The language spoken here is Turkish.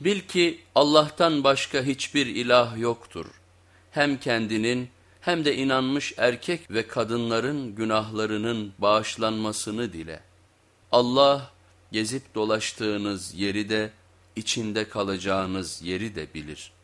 Bil ki Allah'tan başka hiçbir ilah yoktur. Hem kendinin hem de inanmış erkek ve kadınların günahlarının bağışlanmasını dile. Allah gezip dolaştığınız yeri de içinde kalacağınız yeri de bilir.''